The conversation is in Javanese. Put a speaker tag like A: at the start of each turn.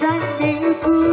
A: Sandy, you